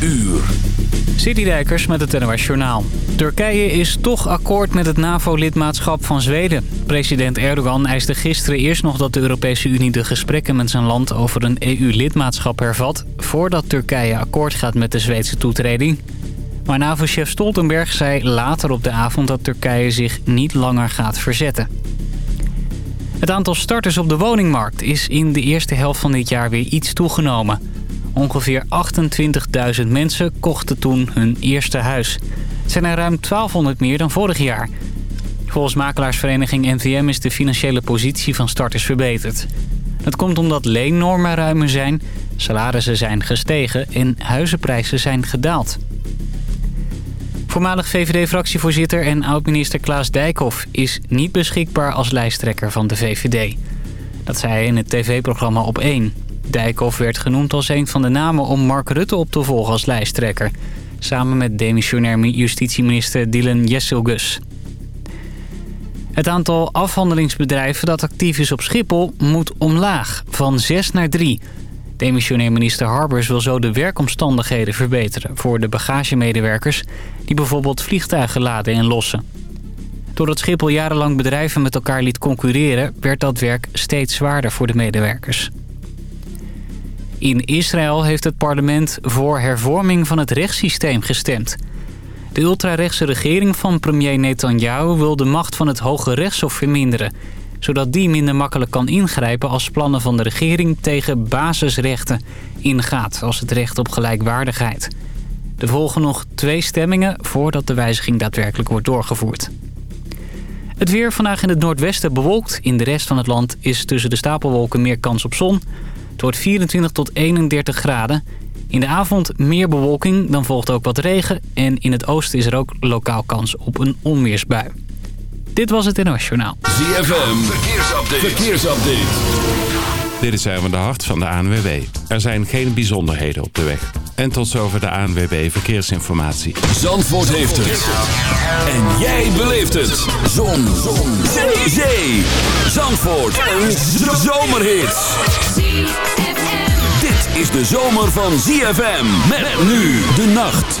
uur. Citydijkers met het NOS Journaal. Turkije is toch akkoord met het NAVO-lidmaatschap van Zweden. President Erdogan eiste gisteren eerst nog dat de Europese Unie de gesprekken met zijn land over een EU-lidmaatschap hervat... voordat Turkije akkoord gaat met de Zweedse toetreding. Maar NAVO-chef Stoltenberg zei later op de avond dat Turkije zich niet langer gaat verzetten. Het aantal starters op de woningmarkt is in de eerste helft van dit jaar weer iets toegenomen. Ongeveer 28.000 mensen kochten toen hun eerste huis. Het zijn er ruim 1200 meer dan vorig jaar. Volgens makelaarsvereniging NVM is de financiële positie van starters verbeterd. Dat komt omdat leennormen ruimer zijn, salarissen zijn gestegen en huizenprijzen zijn gedaald. Voormalig VVD-fractievoorzitter en oud-minister Klaas Dijkhoff is niet beschikbaar als lijsttrekker van de VVD. Dat zei hij in het tv-programma Op 1. Dijkhoff werd genoemd als een van de namen om Mark Rutte op te volgen als lijsttrekker. Samen met demissionair justitieminister Dylan Jesselgus. Het aantal afhandelingsbedrijven dat actief is op Schiphol moet omlaag, van 6 naar 3. Demissionair minister Harbers wil zo de werkomstandigheden verbeteren... voor de bagagemedewerkers die bijvoorbeeld vliegtuigen laden en lossen. Doordat Schiphol jarenlang bedrijven met elkaar liet concurreren... werd dat werk steeds zwaarder voor de medewerkers. In Israël heeft het parlement voor hervorming van het rechtssysteem gestemd. De ultrarechtse regering van premier Netanyahu wil de macht van het Hoge Rechtshof verminderen... zodat die minder makkelijk kan ingrijpen als plannen van de regering tegen basisrechten ingaat... als het recht op gelijkwaardigheid. Er volgen nog twee stemmingen voordat de wijziging daadwerkelijk wordt doorgevoerd. Het weer vandaag in het noordwesten bewolkt. In de rest van het land is tussen de stapelwolken meer kans op zon... Het wordt 24 tot 31 graden. In de avond meer bewolking, dan volgt ook wat regen. En in het oosten is er ook lokaal kans op een onweersbui. Dit was het NOS Journaal. ZFM, verkeersupdate. verkeersupdate. Dit is Erwin de Hart van de ANWB. Er zijn geen bijzonderheden op de weg. En tot zover de ANWB Verkeersinformatie. Zandvoort heeft het. En jij beleeft het. Zon. Zon. Zee. Zee. Zandvoort. Een zomerhit. Dit is de zomer van ZFM. Met nu de nacht.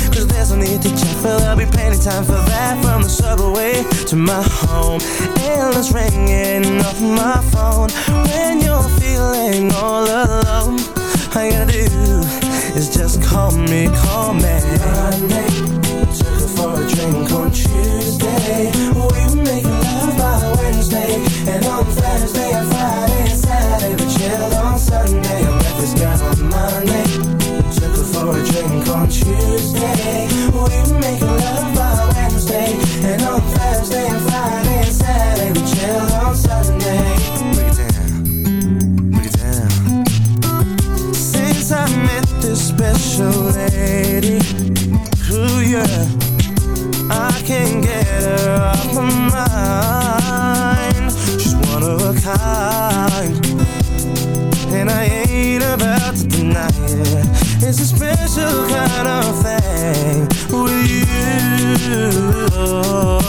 miles need to check, fell I'll be paying time for that From the subway to my home. Endless ringing off my phone When you're feeling all alone. All you gotta do is just call me, call me. Monday, took her for a drink on Tuesday. We were making love by Wednesday And on Thursday and Friday and Saturday We chilled on Sunday. I met this guy on Monday Took her for a drink on Tuesday.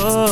oh.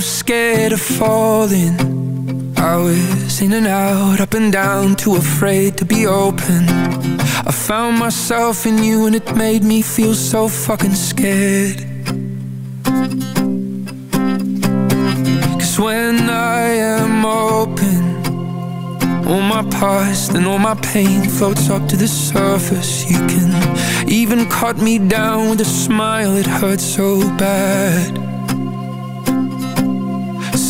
Scared of falling. I was in and out, up and down, too afraid to be open. I found myself in you and it made me feel so fucking scared. Cause when I am open, all my past and all my pain floats up to the surface. You can even cut me down with a smile, it hurts so bad.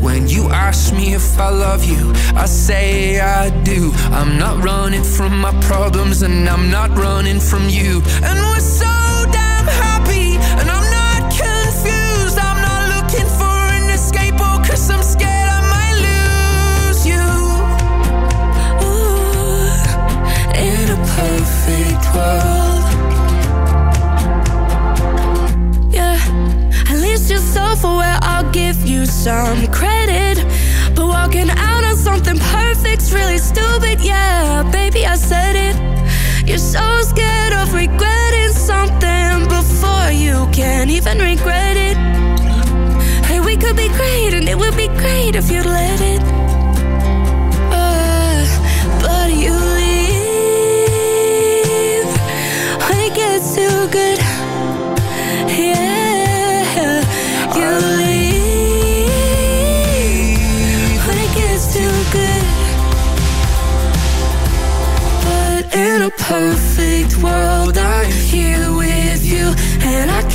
When you ask me if I love you, I say I do. I'm not running from my problems, and I'm not running from you. And we're so damn happy, and I'm not confused. I'm not looking for an escape, oh, cause I'm scared I might lose you. In a perfect world. Self-aware. I'll give you some credit. But walking out on something perfect's really stupid. Yeah, baby, I said it. You're so scared of regretting something before you can even regret it. Hey, we could be great, and it would be great if you'd let it.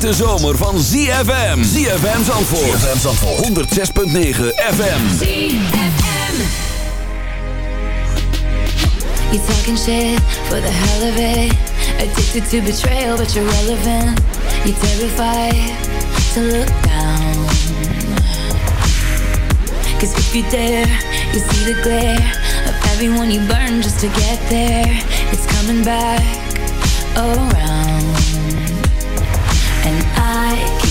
Hete zomer van ZFM. ZFM Zandvoort. ZFM Zandvoort. 106.9 FM. ZFM. You talking shit for the hell of it. Addicted to betrayal, but you're relevant. You're terrified to look down. Cause if you dare, you see the glare of everyone you burn just to get there. It's coming back around.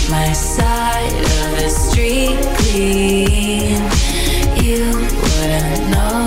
My side of the street clean. You wouldn't know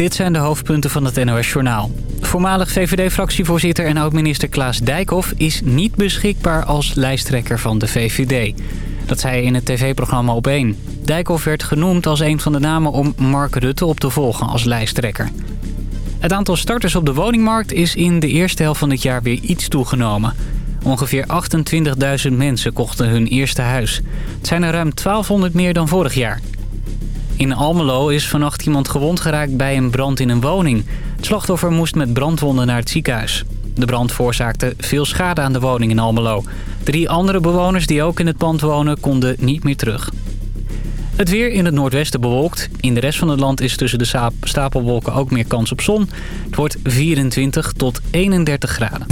Dit zijn de hoofdpunten van het NOS Journaal. Voormalig VVD-fractievoorzitter en oud-minister Klaas Dijkhoff... is niet beschikbaar als lijsttrekker van de VVD. Dat zei hij in het tv-programma Op1. Dijkhoff werd genoemd als een van de namen om Mark Rutte op te volgen als lijsttrekker. Het aantal starters op de woningmarkt is in de eerste helft van dit jaar weer iets toegenomen. Ongeveer 28.000 mensen kochten hun eerste huis. Het zijn er ruim 1200 meer dan vorig jaar. In Almelo is vannacht iemand gewond geraakt bij een brand in een woning. Het slachtoffer moest met brandwonden naar het ziekenhuis. De brand veroorzaakte veel schade aan de woning in Almelo. Drie andere bewoners die ook in het pand wonen konden niet meer terug. Het weer in het noordwesten bewolkt. In de rest van het land is tussen de stapelwolken ook meer kans op zon. Het wordt 24 tot 31 graden.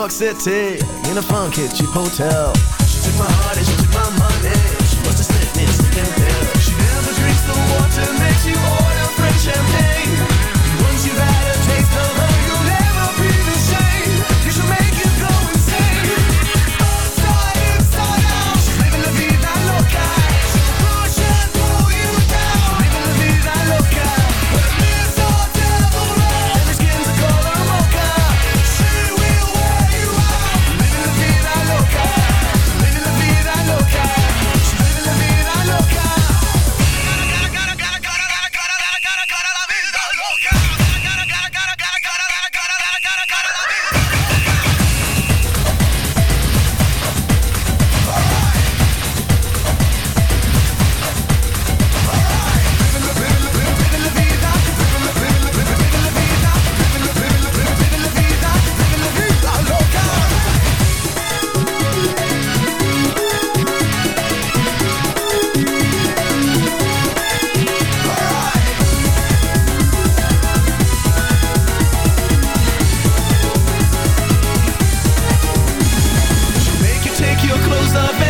York City in a funky cheap hotel. She took my heart and she took my money. She me pill. She never drinks the water, makes you order French champagne. of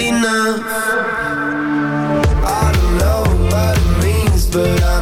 enough. I don't know what it means but I'm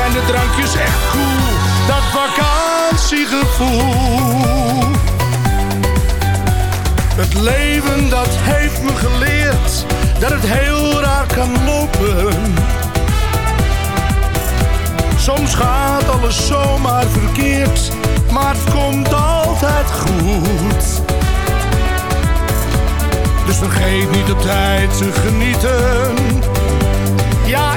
zijn de drankjes echt cool, dat vakantie vakantiegevoel. Het leven dat heeft me geleerd dat het heel raar kan lopen. Soms gaat alles zomaar verkeerd, maar het komt altijd goed. Dus vergeet niet op tijd te genieten. Ja,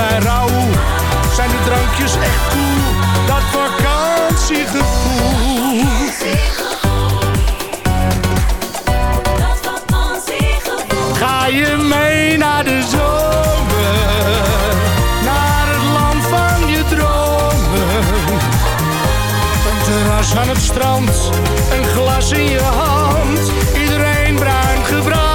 bij zijn de drankjes echt cool. Dat vakantiegevoel. Dat. Ga je mee naar de zomer, naar het land van je dromen. Een terras aan het strand, een glas in je hand, iedereen bruin gebrand.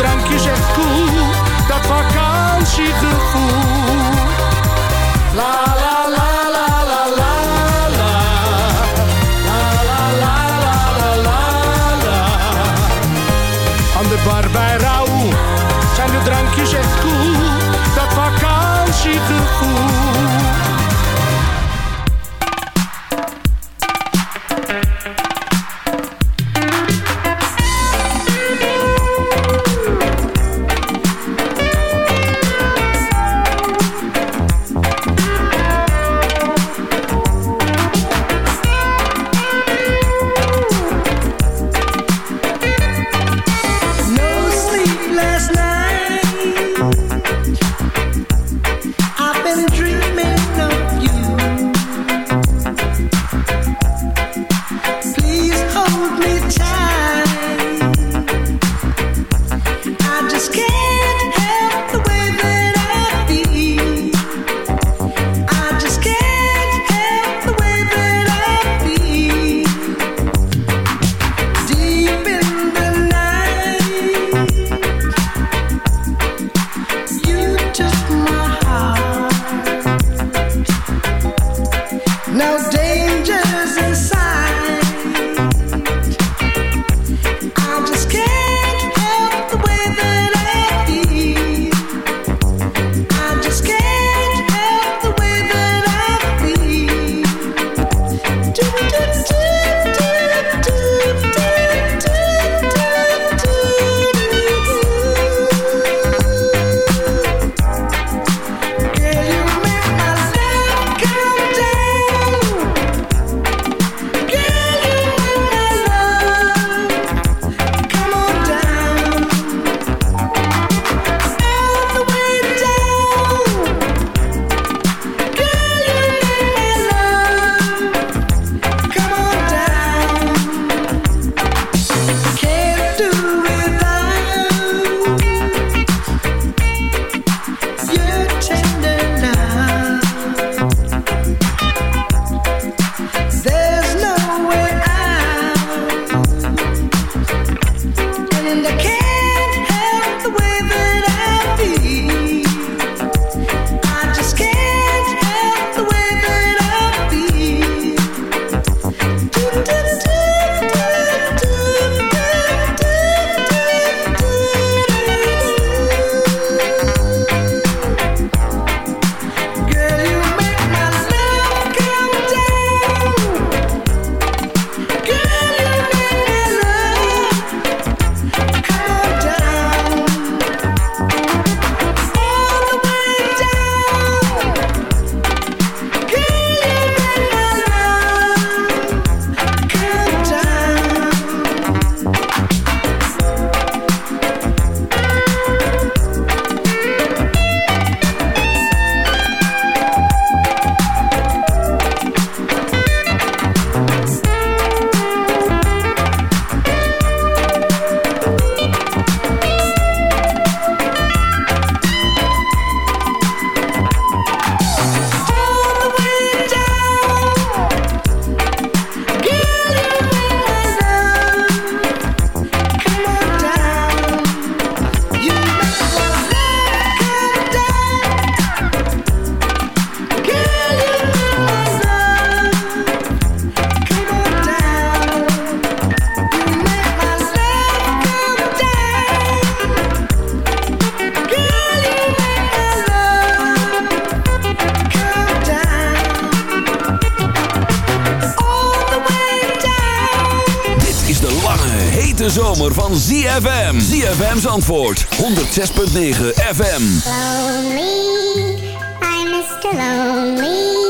Drankjes echt cool. Dat vakantiegevoel. ZFM. ZFM's antwoord 106.9 FM. Lonely, I'm Mr. Lonely.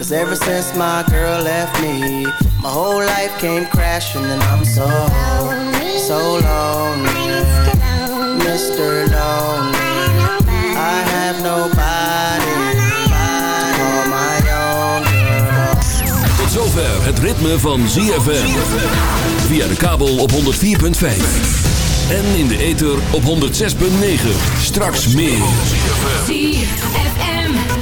Cause ever since my girl left me, my whole life came crashing and I'm so, so lonely. Mr. Lonely. I have nobody to call my own girl. Tot zover het ritme van ZFM. Via de kabel op 104.5. En in de ether op 106.9. Straks meer.